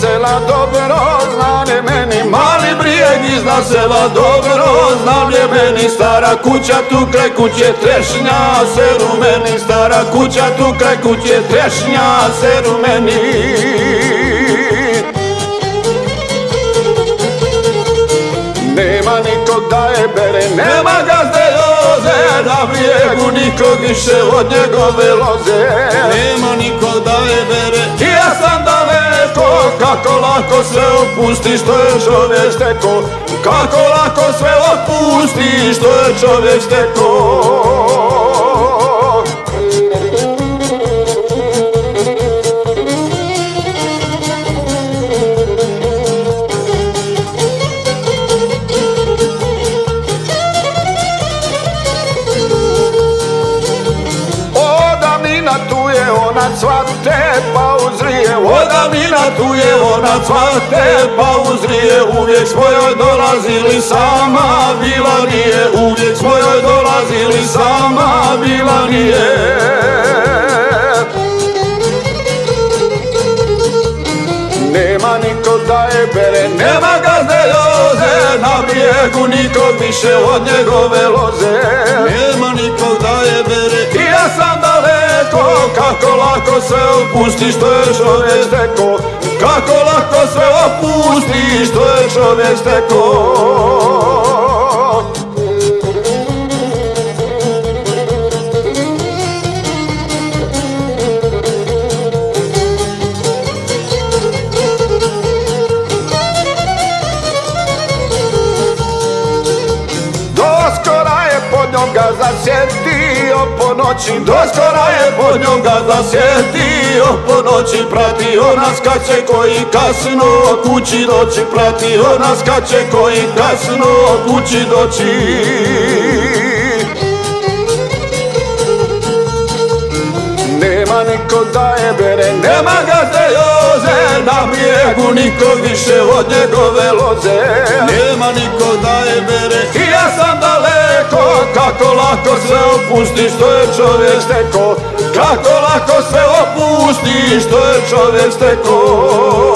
sela dobro znam je meni Mali brijeg iznad sela dobro znam je meni Stara kuća tu kraj kuće trešnja se rumeni Stara kuća tu kraj kuće trešnja se rumeni Nema nikog da je bere, nema gazde loze Na brijegu nikog više od njegove loze. Nema niko da je bere lako sve opusti što je čovjek steko Kako lako sve opusti što je čovjek steko tu je ona cvate pa Odavnina tu je ona cvate pa uzrije Uvijek svojoj dolazili sama bila nije Uvijek svojoj dolazili sama bila nije. Nema niko da je bere, nema gazde joze Na brijegu nikog više od njegove loze. Nema nikog da je bere I ja sam daleko, kako lako se opusti što je čovjek steko Kako lako se opusti što je čovjek steko Doskora je pod njom ga zasjetio po noći Doskora je pod njom ga zasjetio. Po noći Pratio nas kad će koji kasno kući doći Pratio nas kad će koji kasno kući doći. Nema niko da je bere, nema ga te joze Na brijegu nikog više od njegove loze. Nema niko da je bere lako sve opusti što je čovjek steko Kako lako sve opusti što je čovjek steko